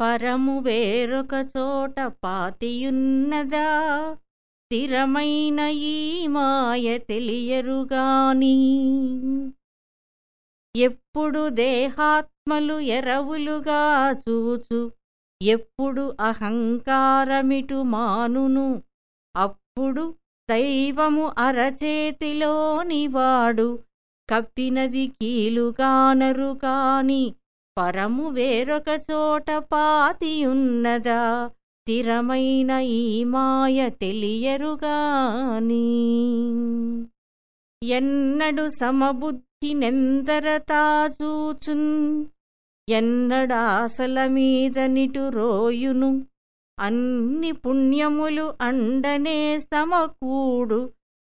పరము వేరొక చోట పాతియున్నదా? స్థిరమైన ఈ మాయ తెలియరుగాని. ఎప్పుడు దేహాత్మలు ఎరవులుగా చూచు ఎప్పుడు అహంకారమిటు మానును అప్పుడు దైవము అరచేతిలోని వాడు కప్పినది కీలుగానరు కాని పరము వేరొక చోట పాతియున్నదా? స్థిరమైన ఈ మాయ తెలియరుగాని ఎన్నడు సమబుద్ధి నెందరతాచూచున్ ఎన్నడాసల మీద నిటు రోయును అన్ని పుణ్యములు అండనే సమకూడు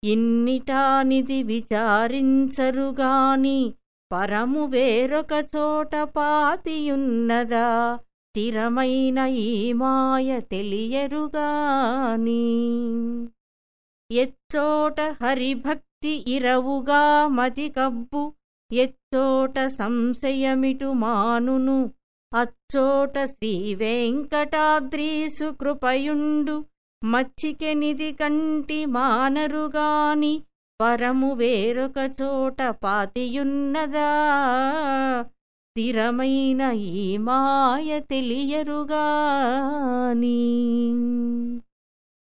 ఇన్నిటానిది విచారించరుగాని పరము వేరొక చోట పాతియున్నదా స్థిరమైన ఈ మాయ తెలియరుగాని. ఎచ్చోట హరిభక్తి ఇరవుగా మతి కబ్బు ఎచ్చోట సంశయమిటు మానును అచ్చోట శ్రీ వెంకటాద్రీసు కృపయుండు మచ్చికెనిది కంటి మానరుగాని పరము వేరొక చోట పాతియున్నదా? స్థిరమైన ఈ మాయ తెలియరుగాని